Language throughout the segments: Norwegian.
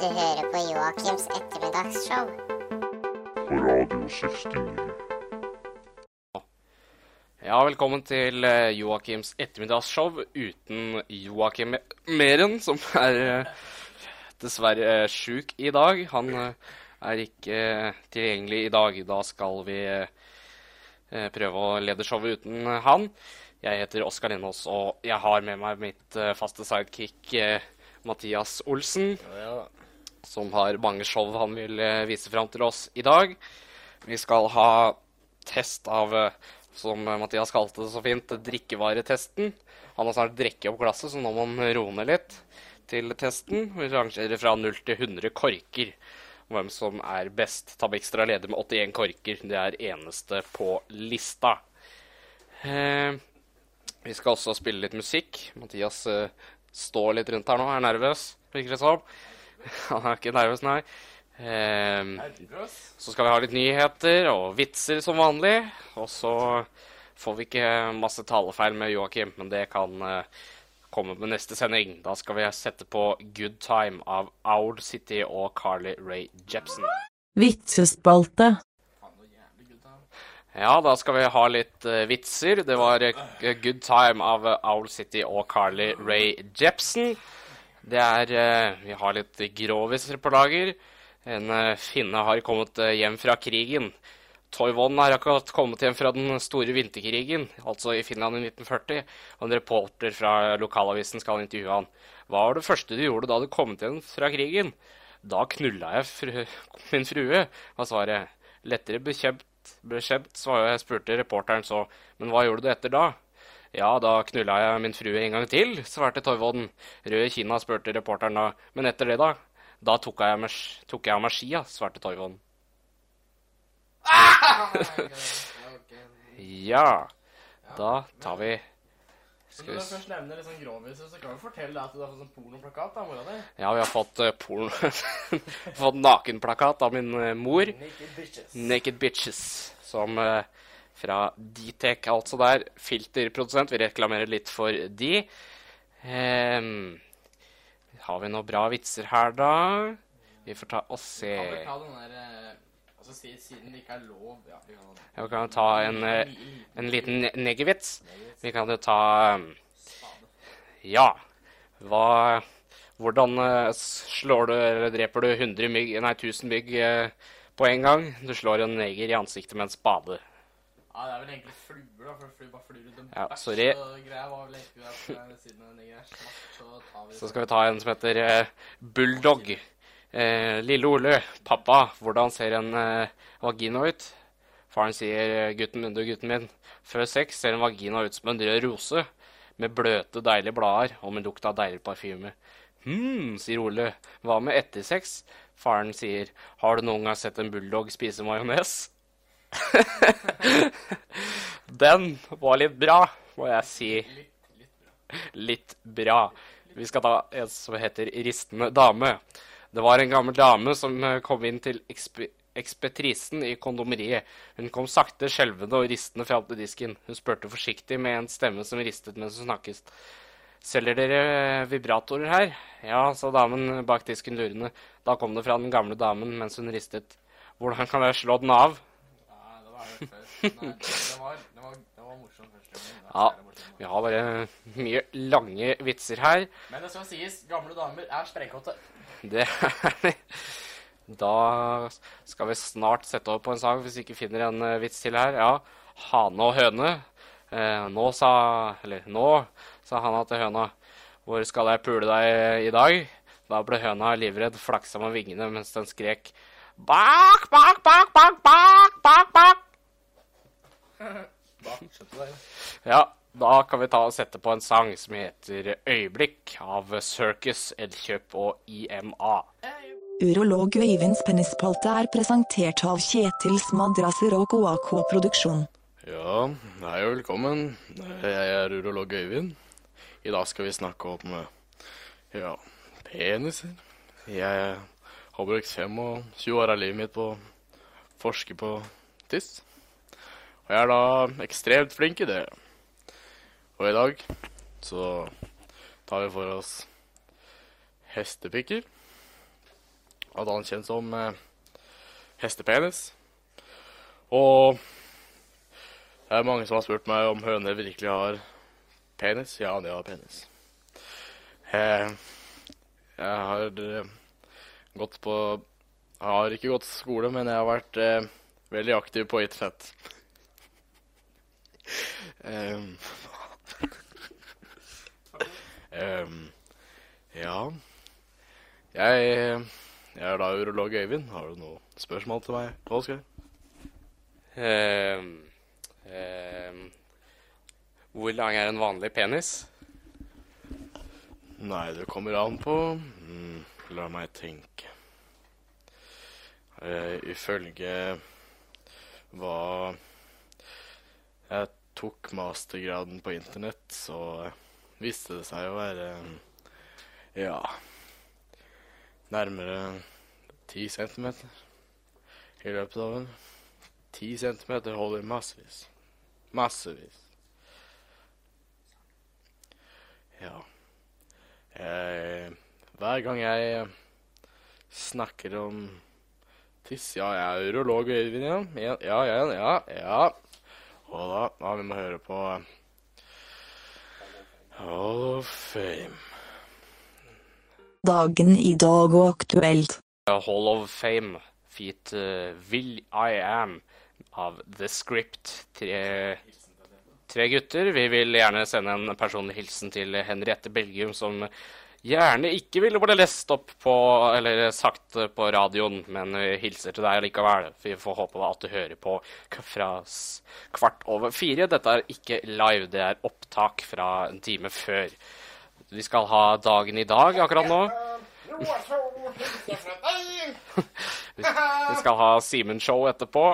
Du hører på Joakims ettermiddagsshow. på Radio 69. Ja, velkommen til eh, Joakims ettermiddagsshow uten Joakim Meren, som er eh, dessverre eh, sjuk i dag. Han er ikke tilgjengelig i dag. Da skal vi eh, prøve å lede showet uten han. Jeg heter Oskar Lindås, og jeg har med meg mitt faste sidekick Mathias Olsen, som har mange show han vil eh, vise fram til oss i dag. Vi skal ha test av eh, som Mathias kalte det så fint, drikkevaretesten. Han har snart drikke opp glasset, så nå må han roe ned litt til testen. Vi rangerer fra 0 til 100 korker. Hvem som er best. Tabextra leder med 81 korker. Det er eneste på lista. Eh, vi skal også spille litt musikk. Mathias eh, står litt rundt her nå, er nervøs, virker det som. Han er ikke nervøs, nei. Eh, så skal vi ha litt nyheter og vitser som vanlig. Og så får vi ikke masse talefeil med Joakim, men det kan eh, komme med neste sending. Da skal vi sette på Good Time av Owl City og Carly Ray Jepsen. Vitsespalte. Ja, da skal vi ha litt uh, vitser. Det var uh, Good Time av Owl City og Carly Ray Jepsen. Det er eh, Vi har litt groviser på lager. En eh, finne har kommet eh, hjem fra krigen. Toivon har akkurat kommet hjem fra den store vinterkrigen, altså i Finland i 1940. Og en reporter fra lokalavisen skal intervjue han. Hva var det første du gjorde da du kom hjem fra krigen? Da knulla jeg fru, min frue, var svaret. Lettere bekjempt, svaret, spurte reporteren så. Men hva gjorde du etter da? Ja, da knulla jeg min frue en gang til, svarte Toivonen. Rød i kinna, spurte reporteren da. Men etter det, da? Da tok jeg, med, tok jeg av meg skia, svarte Toivonen. Ja, da tar vi Skal du vi først nevner litt sånn groviser, så kan du fortelle deg at du har fått sånn pornoplakat av mora di. Ja, vi har fått uh, porno Fått nakenplakat av min uh, mor. Naked bitches. Naked Bitches. Som eh, fra Dtech, altså der. Filterprodusent. Vi reklamerer litt for de. Um, har vi noen bra vitser her, da? Vi får ta og se. Kan vi ta den der eh, Altså, siden det ikke er lov Ja, vi kan Ja, vi kan ta en, eh, en liten negervits. negevits. Vi kan jo ta um, Ja. Hva Hvordan eh, slår du eller dreper du 100 mygg Nei, 1000 mygg på en gang? Du slår en neger i ansiktet med en spade. Ja, det er vel egentlig fluer, da, for fluer bare flyr rundt en Ja, bæsj, sorry. Greia var vel egentlig eh, siden den her svart, så vi Så skal vi ta en som heter uh, Bulldog. Uh, Lille Ole, pappa, hvordan ser en uh, vagina ut? Faren sier, gutten min, du gutten min, før sex ser en vagina ut som en rød rose, med bløte, deilige blader og med lukt av deilig parfyme. Hm, sier Ole, hva med etter sex? Faren sier, har du noen gang sett en bulldog spise majones? Den var litt bra, må jeg si. Litt bra. Vi skal ta en som heter Ristende dame. Det var en gammel dame som kom inn til ekspetrisen i kondomeriet. Hun kom sakte, skjelvende og ristende fram til disken. Hun spurte forsiktig med en stemme som ristet mens hun snakket. Selger dere eh, vibratorer her? Ja, sa damen bak disken lurende. Da kom det fra den gamle damen mens hun ristet. Hvordan kan jeg slå den av? Ja, vi har bare mye lange vitser her. Men det skal sies, gamle damer er sprengkåte. Det er Da skal vi snart sette over på en sang, hvis vi ikke finner en eh, vits til her. Ja, hane og høne. Eh, nå sa Eller nå sa hana til høna. Hvor skal jeg pule deg i dag? Da ble høna livredd, flaksa med vingene mens den skrek bak, bak, bak, bak, bak, bak, bak. Da, skjønte du det? Ja, da kan vi ta og sette på en sang som heter Øyeblikk av Circus, Elkjøp og IMA. Urolog Øyvinds penisspalte er presentert av Kjetils madrasser og KAK Produksjon. Ja, hei og velkommen. Jeg er urolog Øyvind. I dag skal vi snakke om ja, peniser. Jeg har brukt 25 år av livet mitt på å forske på tiss. Og jeg er da ekstremt flink i det. Og i dag så tar vi for oss hestepikker. annet kjent som eh, hestepenis. Og det er mange som har spurt meg om høner virkelig har penis. Ja, de har penis. Eh, jeg har eh, gått på Jeg har ikke gått skole, men jeg har vært eh, veldig aktiv på internett. Em, um, ja jeg, jeg er da urolog Øyvind. Har du noe spørsmål til meg, Oskar? Um, um, hvor lang er en vanlig penis? Nei, det kommer an på mm, La meg tenke. Uh, ifølge hva jeg tok mastergraden på internett, så viste det seg å være ja nærmere ti centimeter i løpet av en Ti centimeter holder massevis. Massevis. Ja. Jeg, hver gang jeg snakker om tiss Ja, jeg er urolog, Øyvind. Ja, ja, ja. ja, ja. Og da, Ja, vi må høre på Hall of Fame. Dagen i dag og aktuelt. Hall of Fame, feat uh, Will I Am av The Script. Tre, tre gutter. Vi vil gjerne sende en personlig hilsen til Henriette Belgium, som gjerne ikke ville bli lest opp på, eller sagt på radioen, men vi hilser til deg likevel. Vi får håpe at du hører på fra kvart over fire. Dette er ikke live, det er opptak fra en time før. Vi skal ha dagen i dag akkurat nå. Vi vi skal ha Simen-show etterpå,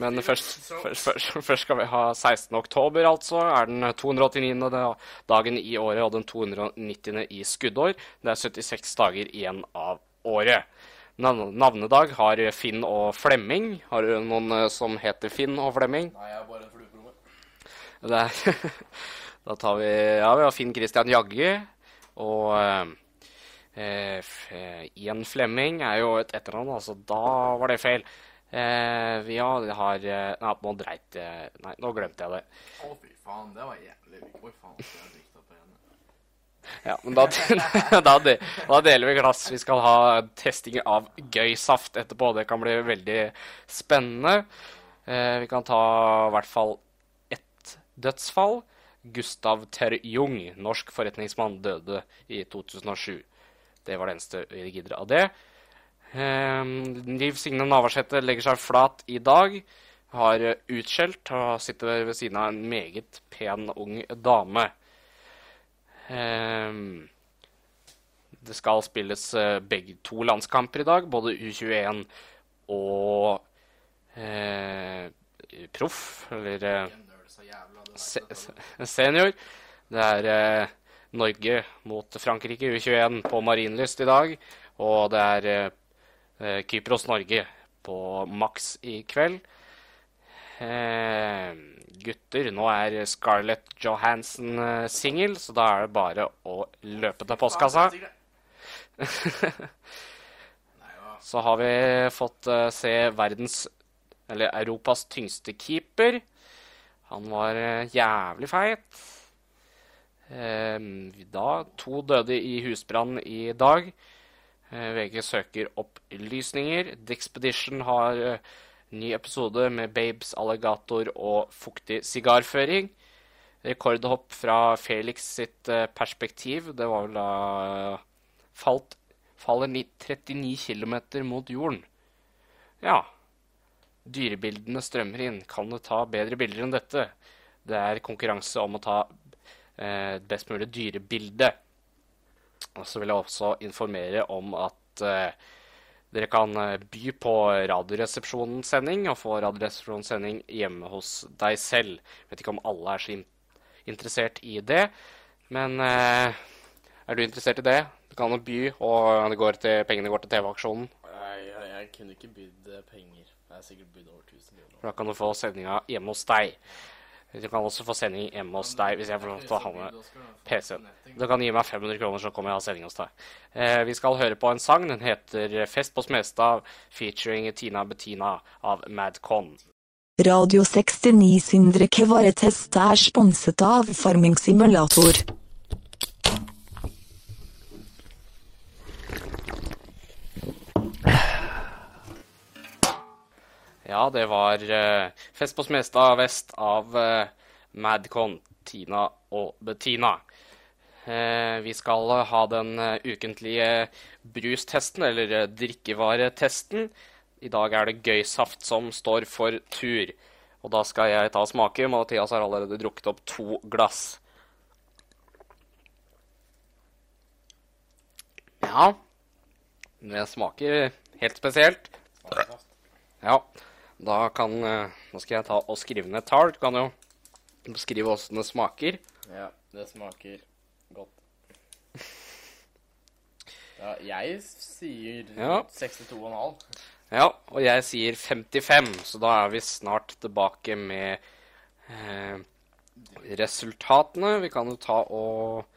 men først, først, først, først skal vi ha 16. oktober, altså. Er den 289. dagen i året og den 290. i skuddår. Det er 76 dager igjen av året. Navnedag har Finn og Flemming. Har du noen eh, som heter Finn og Flemming? Nei, jeg er bare en flue på rommet. Da tar vi Ja, vi har Finn Christian Jagge. Og eh, eh, eh, Ian Flemming er jo et etternavn, altså da var det feil. Eh, ja, det har eh, Nei, nå dreit jeg Nei, nå glemte jeg det. Å, fy faen, det var jævlig Hvor faen, skal jeg drikte opp igjen? Ja, men da, da, da deler vi glass. Vi skal ha testing av gøy-saft etterpå. Det kan bli veldig spennende. Eh, vi kan ta i hvert fall ett dødsfall. Gustav Terjung, norsk forretningsmann, døde i 2007. Det var det eneste vi gidder av det. Eh, Liv Signe Navarsete legger seg flat i dag. Har utskjelt og sitter ved siden av en meget pen, ung dame. Ehm, det skal spilles eh, begge to landskamper i dag, både U21 og eh, proff, eller eh, se, senior. Det er eh, Norge mot Frankrike U21 på Marienlyst i dag. Og det er eh, Kypros-Norge på maks i kveld. Eh, gutter, nå er Scarlett Johansen eh, singel, så da er det bare å løpe til postkassa. Så har vi fått eh, se verdens, eller Europas tyngste keeper. Han var eh, jævlig feit. Da to døde i husbrann i dag. Eh, VG søker opplysninger. Dexpedition har eh, ny episode med Babes, alligator og fuktig sigarføring. Rekordhopp fra Felix sitt eh, perspektiv. Det var vel da falt faller 39 km mot jorden. Ja. Dyrebildene strømmer inn. Kan du ta bedre bilder enn dette? Det er konkurranse om å ta eh, best mulig dyrebilde. Og så vil jeg også informere om at eh, dere kan eh, by på Radioresepsjonens sending og få Radioresepsjonens sending hjemme hos deg selv. Jeg Vet ikke om alle er så in interessert i det, men eh, er du interessert i det? Du kan jo by, og det går til, pengene går til TV-aksjonen. Jeg, jeg, jeg kunne ikke bydd eh, penger. Jeg har sikkert bydd over 1000 kroner. Da kan du få sendinga hjemme hos deg. Du kan også få sending hjemme hos deg hvis jeg får lov til å ha med PC-en. Du kan gi meg 500 kroner, så kommer jeg og har sending hos deg. Eh, vi skal høre på en sang. Den heter 'Fest på Smestad', featuring Tina Bettina av Madcon. Radio 69 Sindre Kvaretest er sponset av Farming Simulator. Ja, det var uh, Fest på Smestad vest av uh, Madcon, Tina og Bettina. Uh, vi skal ha den ukentlige brustesten, eller drikkevaretesten. I dag er det Gøysaft som står for tur. Og da skal jeg ta smake. Mathias har allerede drukket opp to glass. Ja, det smaker helt spesielt. Ja, da kan eh, Nå skal jeg ta og skrive ned tall. Du kan jo beskrive åssen det smaker. Ja, det smaker godt. Ja, jeg sier Ja. 62,5. Ja, og jeg sier 55, så da er vi snart tilbake med eh, resultatene. Vi kan jo ta og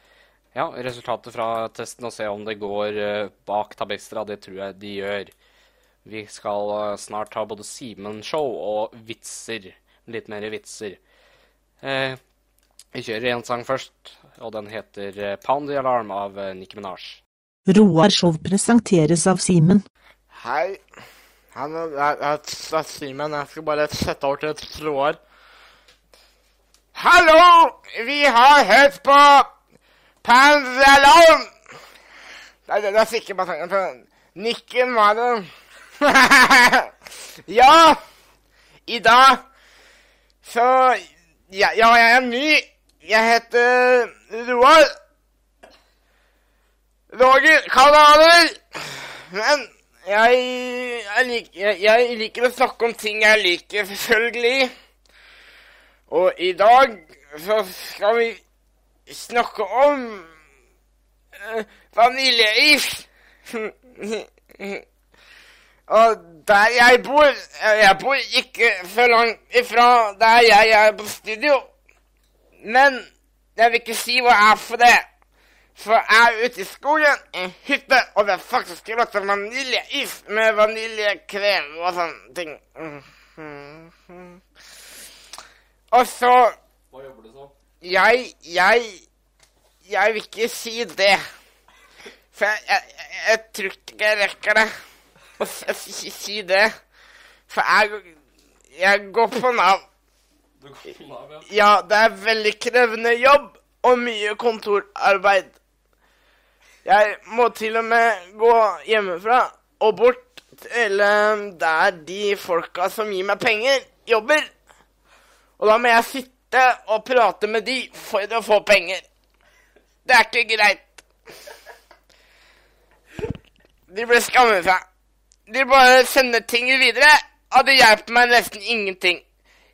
Ja, resultatet fra testen og se om det går eh, bak Tabextra. Det tror jeg de gjør. Vi skal eh, snart ha både Simen-show og vitser. Litt mer vitser. Eh, vi kjører én sang først, og den heter eh, 'Pound the Alarm' av Nicki Minaj. Roar Show presenteres av Simen. Hei. Han er, er, er, er Simen. Jeg skal bare sette over til et Roar. Hallo! Vi har hørt på Pans Alarm. Nei, det, det er sikkert på. sangen på Nikken var det. ja! I dag så ja, ja, jeg er ny. Jeg heter Roar. Roger Kanaler. Men jeg, jeg, lik, jeg, jeg liker å snakke om ting jeg liker, selvfølgelig. Og i dag så skal vi snakke om uh, vaniljeis. Og der jeg bor eh, Jeg bor ikke så langt ifra der jeg er på studio. Men jeg vil ikke si hva jeg er for det. For jeg er ute i skogen, i en hytte, og det er faktisk av vaniljeis med vaniljekrem og sånne ting. Mhm. Og så Hva jobber du som? jeg, jeg Jeg vil ikke si det. For jeg, jeg, jeg tror ikke jeg rekker det. Å s- si, det. For jeg, jeg går på Nav. Du går på Nav, ja. Ja, det er veldig krevende jobb og mye kontorarbeid. Jeg må til og med gå hjemmefra og bort til eh, der de folka som gir meg penger, jobber. Og da må jeg sitte og prate med de for å få penger. Det er ikke greit. De blir skammet seg. De bare sender ting videre, og det hjelper meg nesten ingenting.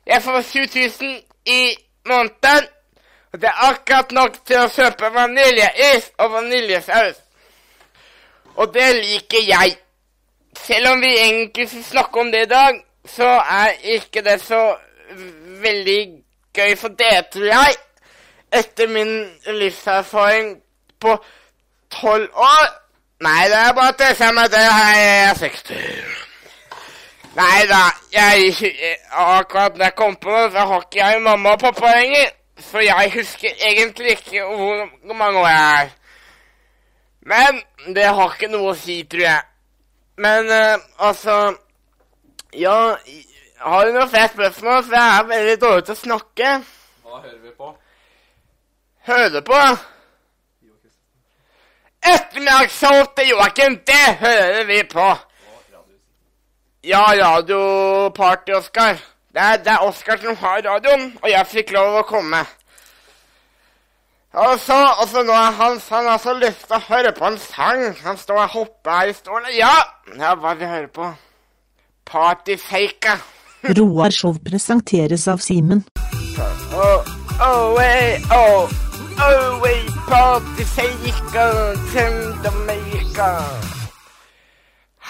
Jeg får 7000 i måneden, og det er akkurat nok til å kjøpe vaniljeis og vaniljesaus. Og det liker jeg. Selv om vi egentlig skal snakke om det i dag, så er ikke det så veldig gøy for det, tror jeg. Etter min livserfaring på tolv år. Nei, det er bare tøyse med det. Jeg er 60. Nei da, jeg, akkurat da jeg kom på det, så har ikke jeg mamma og pappa lenger. Så jeg husker egentlig ikke hvor mange år jeg er. Men det har ikke noe å si, tror jeg. Men uh, altså Ja, har du noe flere spørsmål? For jeg er veldig dårlig til å snakke. Hva hører vi på? Hører på? Ettermiddagsshow til Joakim, det hører vi på. Ja, radioparty, Oskar. Det er, det er Oskar som har radioen, og jeg fikk lov å komme. Og så, og så nå er han, han har så lyst til å høre på en sang. Han står og hopper her i stolen. Ja, ja, hva vil du høre på? Partyfaka. Roar Show presenteres av Simen. Oh, oh, hey, oh, oh, hey, til Jamaica.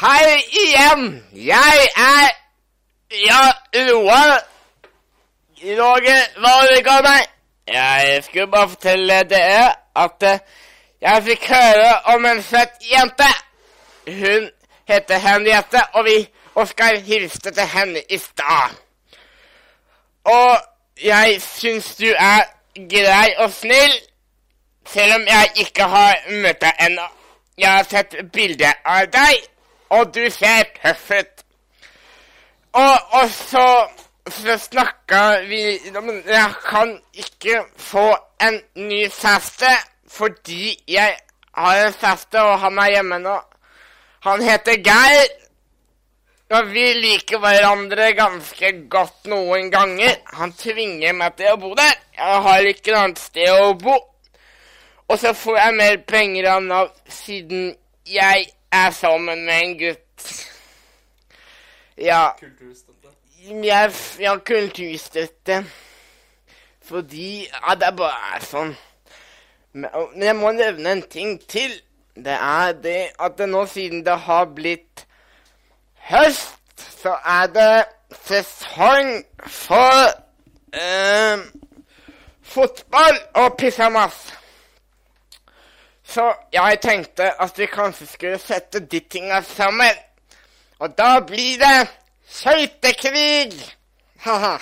Hei igjen! Jeg er Ja, Roar. Roger, meg? Jeg skulle bare fortelle dere at eh, jeg fikk høre om en søt jente. Hun heter Henriette, og vi Oskar hilste til henne i stad. Og jeg syns du er grei og snill, selv om jeg ikke har møtt deg ennå. Jeg har sett bilde av deg, og du ser tøff ut. Og, og så, så snakka vi Men jeg kan ikke få en ny kjæreste fordi jeg har en kjæreste, og han er hjemme nå. Han heter Geir. Og vi liker hverandre ganske godt noen ganger. Han tvinger meg til å bo der. Jeg har ikke noe annet sted å bo. Og så får jeg mer penger av Nav siden jeg er sammen med en gutt. Ja. Kulturstøtte? jeg ja, kulturstøtte. Fordi Ja, det bare er sånn. Men men jeg må nevne en ting til. Det er det at det nå siden det har blitt høst, så er det sesong for eh, fotball og pyjamas. Så jeg tenkte at vi kanskje skulle sette de tinga sammen. Og da blir det skøytekrig! Ha-ha.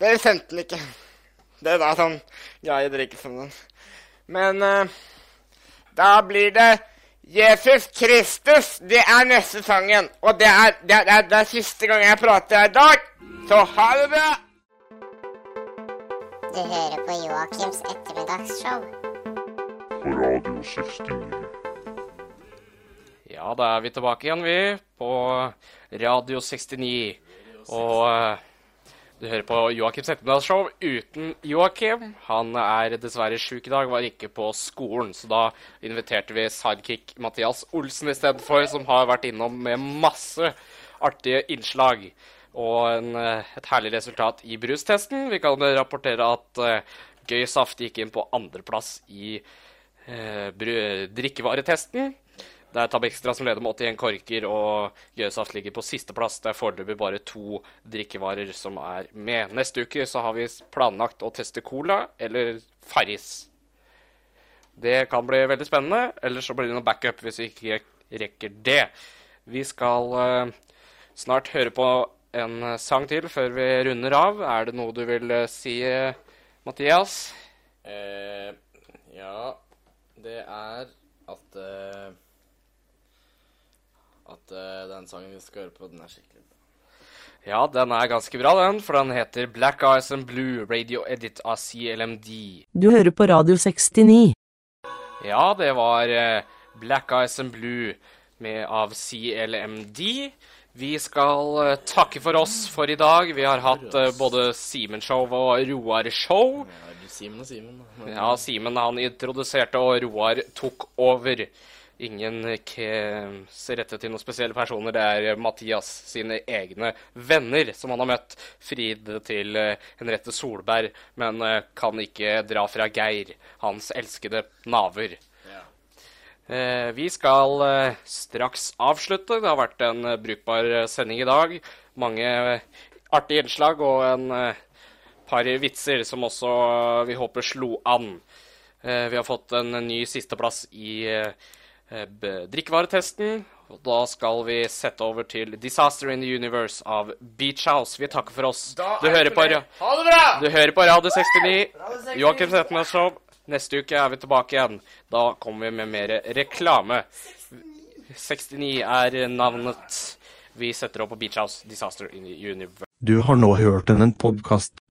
Dere skjønte den ikke. Det var sånn greie dere ikke skjønner. Men uh, da blir det Jesus Kristus. Det er neste sangen. Og det er, det er, det er, det er siste gang jeg prater her i dag. Så ha det bra! Du hører på Joakims ettermiddagsshow. På Radio 69. Ja, da er vi tilbake igjen, vi, på Radio 69. Og eh, du hører på Joakims ettermiddagsshow uten Joakim. Han er dessverre sjuk i dag, var ikke på skolen. Så da inviterte vi sidekick Mathias Olsen istedenfor, som har vært innom med masse artige innslag. Og en, eh, et herlig resultat i brustesten. Vi kan rapportere at uh, Gøy Saft gikk inn på andreplass i drikkevaretesten. Det er Tabextra som leder med 81 korker, og Gøysaft ligger på sisteplass. Det er foreløpig bare to drikkevarer som er med. Neste uke så har vi planlagt å teste Cola eller Farris. Det kan bli veldig spennende, eller så blir det noe backup hvis vi ikke rekker det. Vi skal uh, snart høre på en eh, sang til før vi runder av. Er det noe du vil eh, si, eh, Mathias? Eh, ja, det er at uh, At uh, den sangen vi skal høre på, den er skikkelig bra. Ja, den er ganske bra, den, for den heter Black Eyes and Blue, radio edit av CLMD. Du hører på Radio 69. Ja, det var uh, Black Eyes and Blue med, av CLMD. Vi skal uh, takke for oss for i dag. Vi har hatt uh, både Simen-show og Roar-show. Simen og Simen. Ja, Simen han introduserte, og Roar tok over. Ingen rettet til noen spesielle personer. Det er Mathias sine egne venner som han har møtt. Frid til eh, Henriette Solberg, men eh, kan ikke dra fra Geir, hans elskede naver. Eh, vi skal eh, straks avslutte. Det har vært en eh, brukbar sending i dag. Mange artige innslag og en par vitser som også eh, vi håper slo an. Eh, vi har fått en ny sisteplass i eh, drikkevaretesten. Da skal vi sette over til 'Disaster in the Universe' av Beach House. Vi takker for oss. Du er hører på, Ha det bra! du hører på Radio 69. Joakim Setnes Show. Neste uke er vi tilbake igjen. Da kommer vi med mer reklame. 69 er navnet vi setter opp på Beach House. Disaster in the Universe. Du har nå hørt en podkast